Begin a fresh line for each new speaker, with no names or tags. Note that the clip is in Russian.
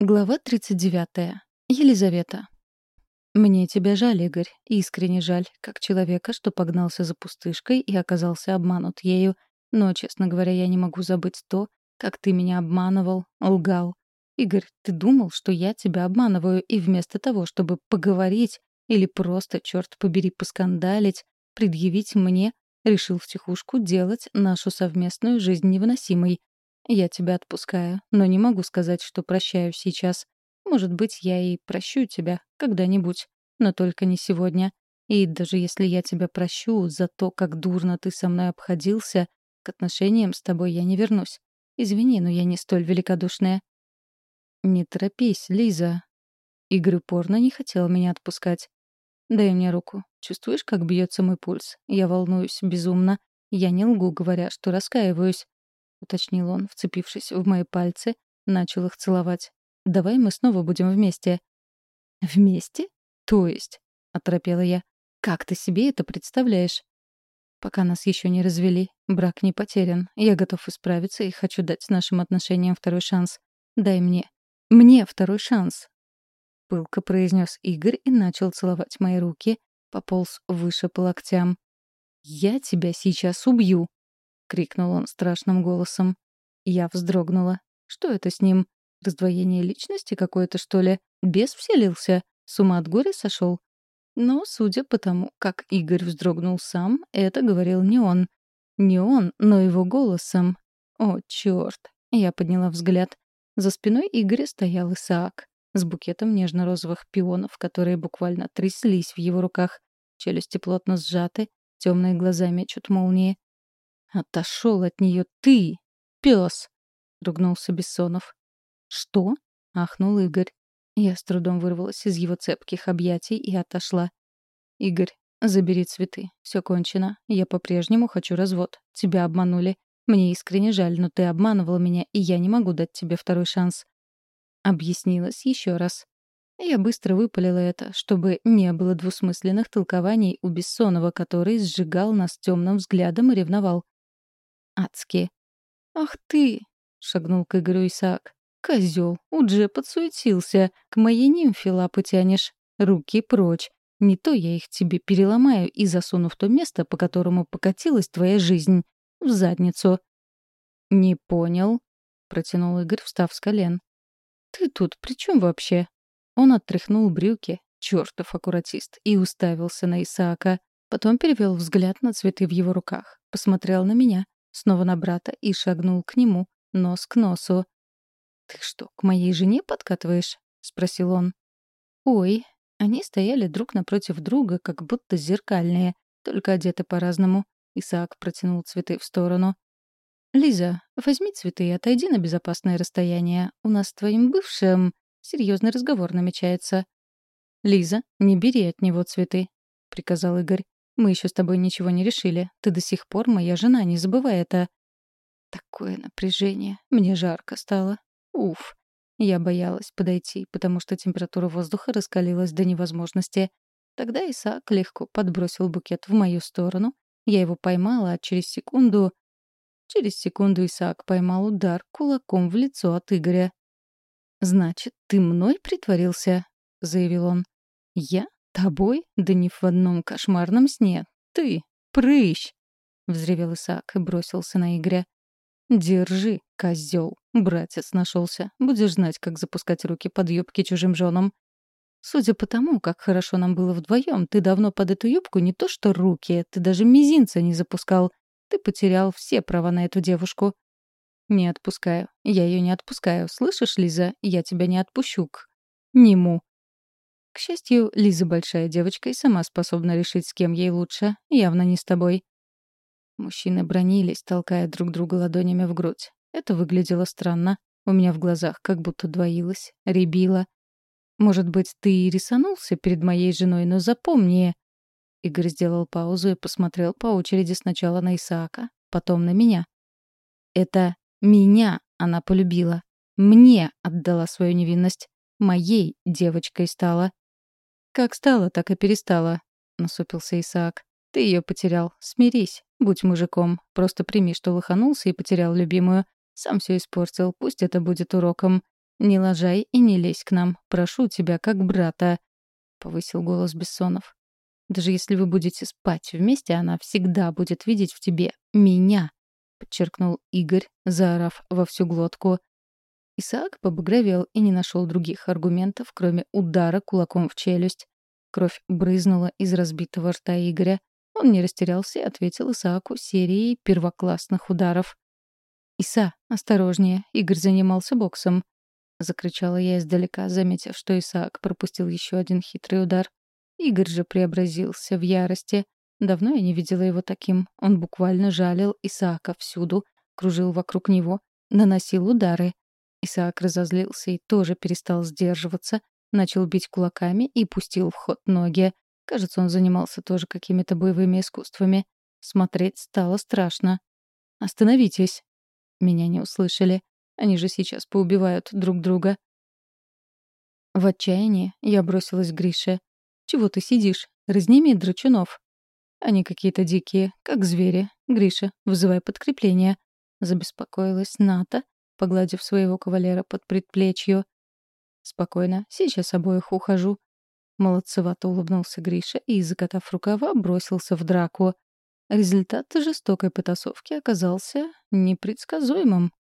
Глава 39. Елизавета. «Мне тебя жаль, Игорь, искренне жаль, как человека, что погнался за пустышкой и оказался обманут ею. Но, честно говоря, я не могу забыть то, как ты меня обманывал, лгал. Игорь, ты думал, что я тебя обманываю, и вместо того, чтобы поговорить или просто, черт побери, поскандалить, предъявить мне, решил втихушку делать нашу совместную жизнь невыносимой, я тебя отпускаю, но не могу сказать, что прощаю сейчас. Может быть, я и прощу тебя когда-нибудь, но только не сегодня. И даже если я тебя прощу за то, как дурно ты со мной обходился, к отношениям с тобой я не вернусь. Извини, но я не столь великодушная. Не торопись, Лиза. Игорь упорно не хотел меня отпускать. Дай мне руку. Чувствуешь, как бьется мой пульс? Я волнуюсь безумно. Я не лгу, говоря, что раскаиваюсь уточнил он, вцепившись в мои пальцы, начал их целовать. «Давай мы снова будем вместе». «Вместе? То есть?» — оторопела я. «Как ты себе это представляешь?» «Пока нас еще не развели, брак не потерян. Я готов исправиться и хочу дать нашим отношениям второй шанс. Дай мне. Мне второй шанс!» Пылко произнес Игорь и начал целовать мои руки, пополз выше по локтям. «Я тебя сейчас убью!» — крикнул он страшным голосом. Я вздрогнула. Что это с ним? Раздвоение личности какое-то, что ли? Бес вселился? С ума от горя сошел? Но, судя по тому, как Игорь вздрогнул сам, это говорил не он. Не он, но его голосом. О, черт! Я подняла взгляд. За спиной Игоря стоял Исаак с букетом нежно-розовых пионов, которые буквально тряслись в его руках. Челюсти плотно сжаты, темные глаза мечут молнии. «Отошел от нее ты, пес!» — ругнулся Бессонов. «Что?» — ахнул Игорь. Я с трудом вырвалась из его цепких объятий и отошла. «Игорь, забери цветы. Все кончено. Я по-прежнему хочу развод. Тебя обманули. Мне искренне жаль, но ты обманывал меня, и я не могу дать тебе второй шанс». Объяснилась еще раз. Я быстро выпалила это, чтобы не было двусмысленных толкований у Бессонова, который сжигал нас темным взглядом и ревновал. Адски. «Ах ты!» — шагнул к Игорю Исаак. «Козёл, уже подсуетился. К моей нимфе лапы тянешь. Руки прочь. Не то я их тебе переломаю и засуну в то место, по которому покатилась твоя жизнь. В задницу». «Не понял», — протянул Игорь, встав с колен. «Ты тут при чем вообще?» Он оттряхнул брюки, чертов аккуратист, и уставился на Исаака. Потом перевел взгляд на цветы в его руках, посмотрел на меня, снова на брата и шагнул к нему, нос к носу. «Ты что, к моей жене подкатываешь?» — спросил он. «Ой». Они стояли друг напротив друга, как будто зеркальные, только одеты по-разному. Исаак протянул цветы в сторону. «Лиза, возьми цветы и отойди на безопасное расстояние. У нас с твоим бывшим серьезный разговор намечается». «Лиза, не бери от него цветы», — приказал Игорь. Мы еще с тобой ничего не решили. Ты до сих пор моя жена, не забывай это. Такое напряжение. Мне жарко стало. Уф. Я боялась подойти, потому что температура воздуха раскалилась до невозможности. Тогда Исаак легко подбросил букет в мою сторону. Я его поймала, а через секунду... Через секунду Исаак поймал удар кулаком в лицо от Игоря. «Значит, ты мной притворился?» — заявил он. «Я? «Тобой? Да не в одном кошмарном сне. Ты! Прыщ!» — взревел Исаак и бросился на Игоря. «Держи, козел. Братец нашелся. Будешь знать, как запускать руки под юбки чужим женам. Судя по тому, как хорошо нам было вдвоем, ты давно под эту юбку не то что руки, ты даже мизинца не запускал. Ты потерял все права на эту девушку. Не отпускаю. Я ее не отпускаю. Слышишь, Лиза, я тебя не отпущу к... Нему. К счастью, Лиза большая девочка и сама способна решить, с кем ей лучше. Явно не с тобой. Мужчины бронились, толкая друг друга ладонями в грудь. Это выглядело странно. У меня в глазах как будто двоилось, рябило. Может быть, ты и рисанулся перед моей женой, но запомни... Игорь сделал паузу и посмотрел по очереди сначала на Исаака, потом на меня. Это меня она полюбила. Мне отдала свою невинность. Моей девочкой стала. «Как стало, так и перестала», — насупился Исаак. «Ты ее потерял. Смирись. Будь мужиком. Просто прими, что лоханулся и потерял любимую. Сам все испортил. Пусть это будет уроком. Не лажай и не лезь к нам. Прошу тебя, как брата», — повысил голос Бессонов. «Даже если вы будете спать вместе, она всегда будет видеть в тебе меня», — подчеркнул Игорь, заорав во всю глотку. Исаак побагровел и не нашел других аргументов, кроме удара кулаком в челюсть. Кровь брызнула из разбитого рта Игоря. Он не растерялся и ответил Исааку серией первоклассных ударов. «Иса, осторожнее, Игорь занимался боксом», — закричала я издалека, заметив, что Исаак пропустил еще один хитрый удар. Игорь же преобразился в ярости. Давно я не видела его таким. Он буквально жалил Исаака всюду, кружил вокруг него, наносил удары. Исаак разозлился и тоже перестал сдерживаться, начал бить кулаками и пустил в ход ноги. Кажется, он занимался тоже какими-то боевыми искусствами. Смотреть стало страшно. «Остановитесь!» Меня не услышали. Они же сейчас поубивают друг друга. В отчаянии я бросилась к Грише. «Чего ты сидишь? Разними драчунов!» Они какие-то дикие, как звери. Гриша, вызывай подкрепление. Забеспокоилась Ната, погладив своего кавалера под предплечью. «Спокойно, сейчас обоих ухожу». Молодцевато улыбнулся Гриша и, закатав рукава, бросился в драку. Результат жестокой потасовки оказался непредсказуемым.